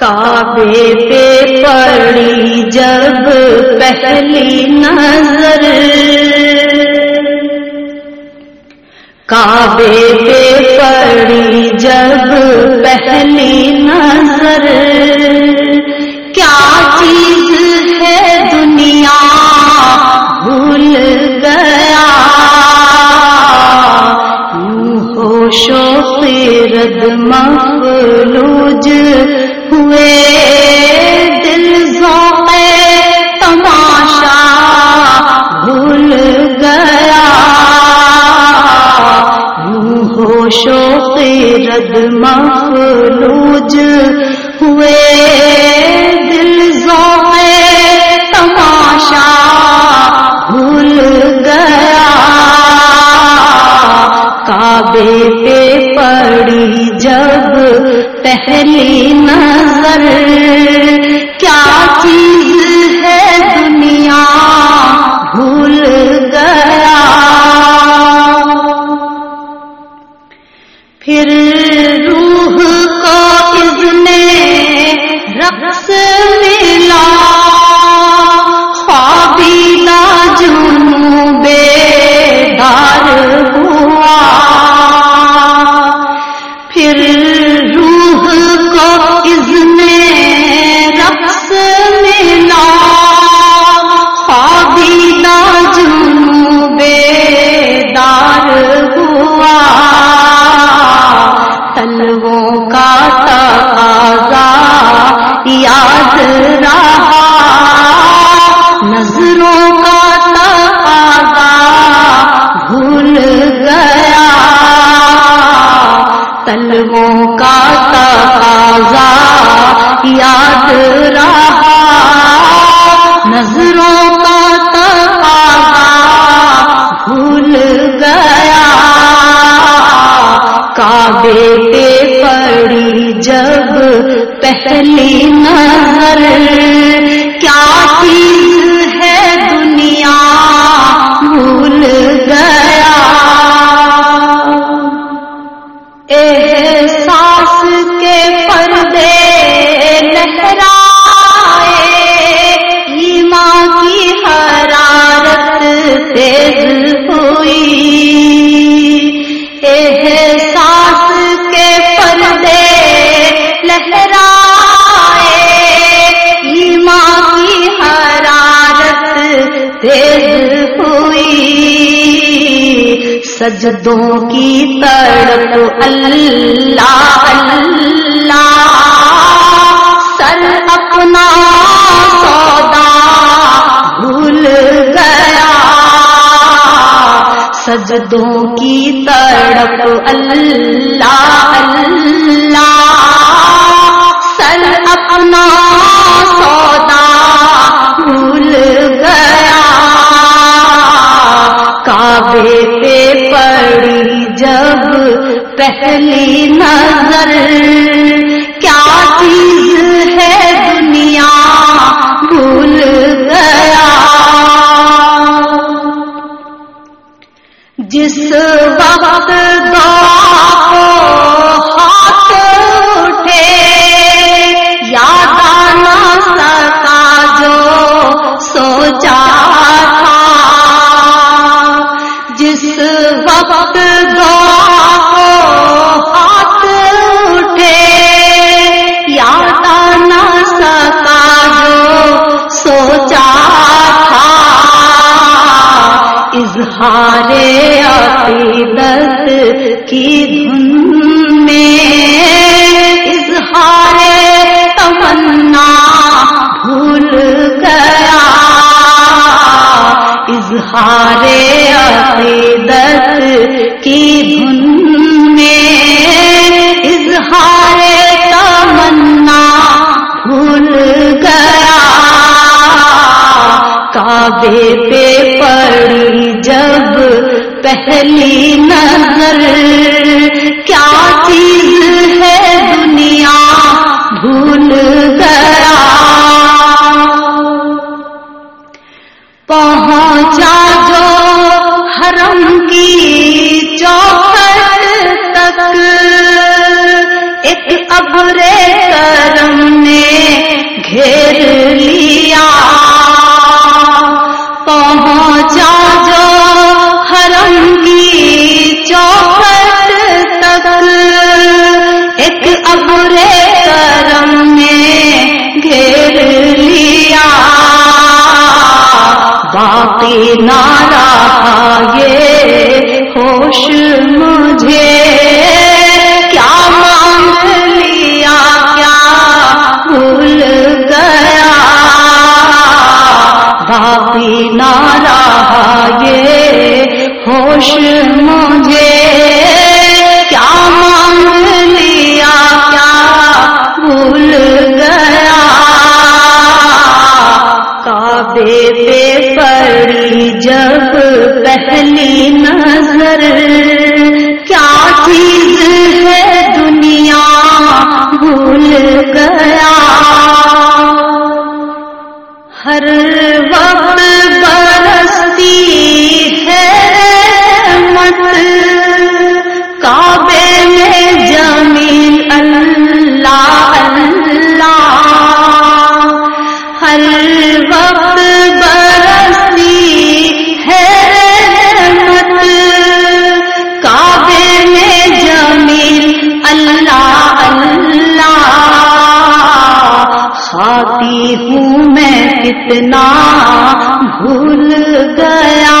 کعبے پہ پڑی جب پہلی نظر۔ کعبے پہ پڑی جب پہلی نظر۔ کیا چیز ہے دنیا بھول گیا؟ یوں ہوش و خیرت مفلوج ہوئے دل ذوق تماشا بھول گیا۔ ہوئے۔ دل ذوق تماشا بھول گیا۔ کعبے پہ پہلی نظر نظروں کا تقاضا بھول گیا۔ تلووں کا تقاضا یاد رہا۔ نظروں کا تقاضا بھول گیا۔ کعبے پہ پڑی جب پہلی نظر۔ سجدوں کی تڑپ اللہ اللہ سر اپنا سودا بھول گیا۔ سجدوں کی تڑپ اللہ اللہ پہلی نظر، کیا چیز ہے دنیا؟ بھول گیا۔ جس وقت دعا کو ہاتھ اٹھے، یاد آنا سکا جو سوچا تھا۔ جس وقت دعا اظہار عقیدت کی دھن میں اظہار تمنا بھول گیا۔ اظہار عقیدت کی دھن میں اظہار تمنا بھول گیا۔ کعبے پہ پہلی نظر، کیا چیز ہے دنیا بھول گیا؟ پہنچا جو حرم کی چوکھٹ تک، ایک ابرے کرم نے مجھے خاتی ہوں میں کتنا بھول گیا